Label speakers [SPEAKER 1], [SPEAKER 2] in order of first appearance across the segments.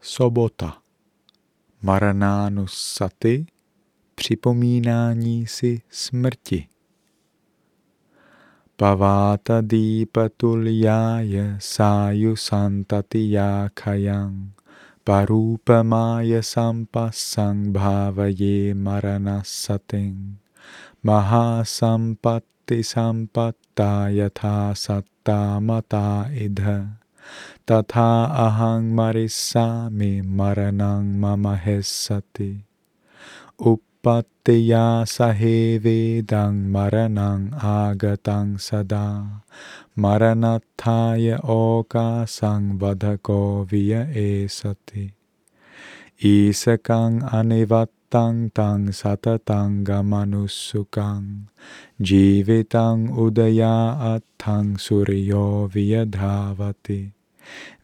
[SPEAKER 1] Sobota. Maranánussaty, připomínání si smrti. Paváta dīpatuljája sáju santatiyākayang parūpamája sampasang bhavaye maranasating mahasampatti sampatta yatha satta mata idha tatha ahang marisami maranang mamahesati uppattiya sahevedang maranang agatang sada maranathaya oka sangvadhako via esati isakang anivattang tang satatang gamanusukang jivitang udaya attang suryo viadhavati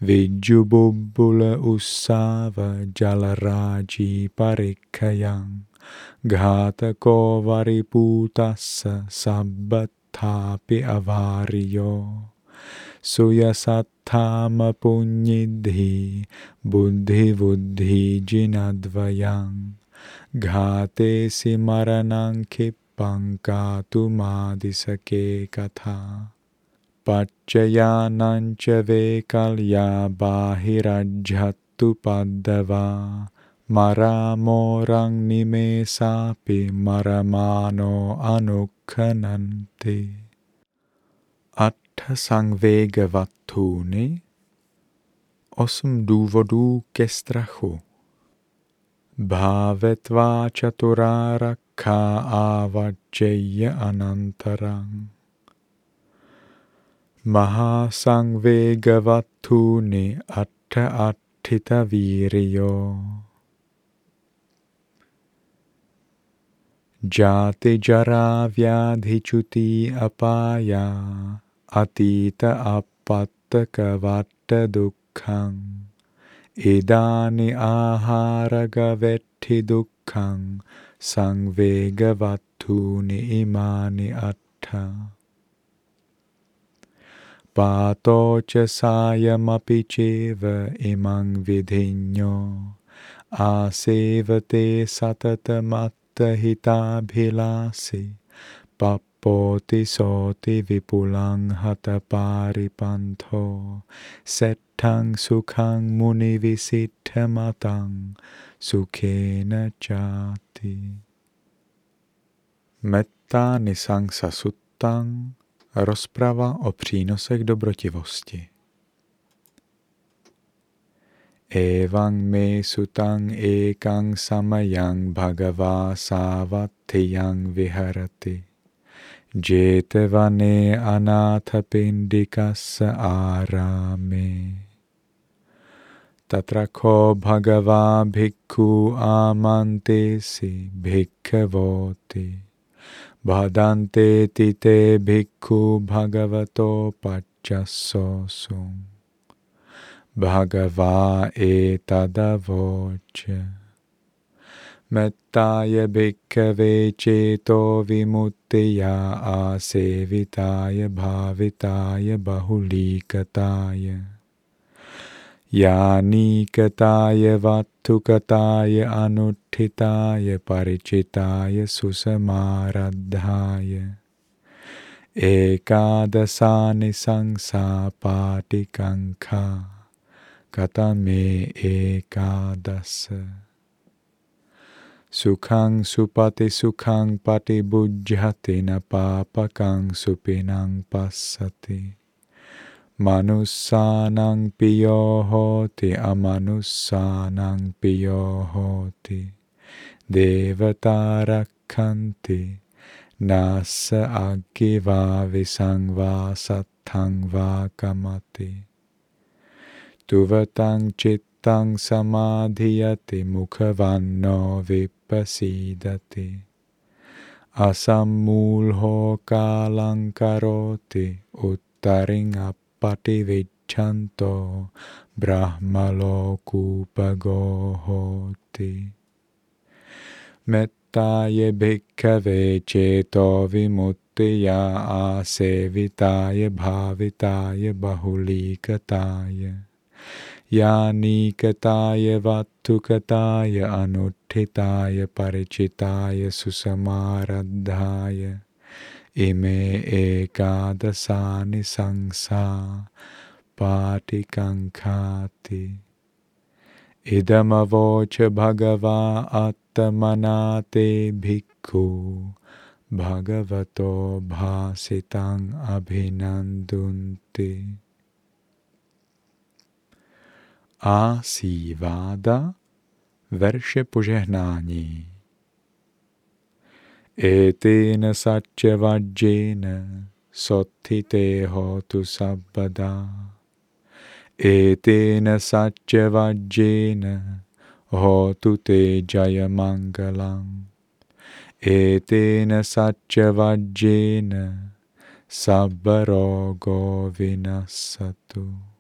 [SPEAKER 1] Vijububbula Usava Jalaraji Parikkayang Ghatako Variputassa Sabbathapi Avariyo Suyasattama Punyidhi Buddhi Buddhi Jinadvayang Ghate Simaranang Kippang Katumadisake पच्चयानाञ्च वेकल्या बाहिरज्झत्तु पद्दवा मरामोरङ्निमेषापि मरमानो अनुखनन्ति Athasangvegevatuni Osm důvodů ke strachu. Bhavetvá čaturá rakha avajjaya anantarang. මහා සංවේගවත් වූනේ අට්ඨ අට්ඨිත වීරියෝ. ජාති ජරා ව්‍යාධි චුති අපායා අතීත අපත්තක වට දුක්ඛං. ඒදානි ආහාරග වෙට්ටි දුක්ඛං. සංවේගවත් වූනේ ඉමානි අට්ඨා. Cheva imang vidhinyo asevate satatamatta hitabhilasi papoti soti vipulang hataparipanto settang sukhang muni visitthamatang sukhena chati. Metta nisangsa suttang Rozprava o přínosech dobrotivosti. Evang me sutang ekang samayang bhagava savatiyang viharati. Jetavane anathapindikasa arame. Tatrako bhagava bhikkhu amante si bhikkhavoti. Bhadante tite bhikkhu bhagavato pachasosum. Bhagava etadavocha. Mettaya bhikkhave ceto vimuttiya asevitaya bhavitaya bahulikataya. यानीकताय वात्थुकताय अनुत्थिताय, परिचिताय, सुसमारब्धाय। एकादशानि संसापाटिकङ्खा कतमे एकादश। सुखं सुपतिसुखं पटिबुज्झति न पापकं सुपिनं पश्यति। मनुष्यानांग पियो होते अमनुष्यानांग पियो होते देवता रखते न स आगे वा विसंग वा सत्थंग वा कमते तुवतंग चित्तंग समाधियते मुखवन्नो विपसीदते असम्मूल हो कालं करोति उत्तरिङ pativichanto brahmalokupagohoti. Mettaye bhikkave ceto vimuttiya asevitaye bhavitaye bahulikataye. यानीकताय वात्तुकताय अनुष्ठिताय परिचिताय सुसमारद्धाय इमे एकादशानि संसा पाटिकङ्खाति इदमवोच भगवा आत्मनाते भिक्खु भगवतो भासितं अभिनन्दन्ति Asívada verše Etena satyavajjena sotthite hotu sabbada. Etena satyavajjena hotu te jayamangalam. Etena satyavajjena sabbarogo vinasatu.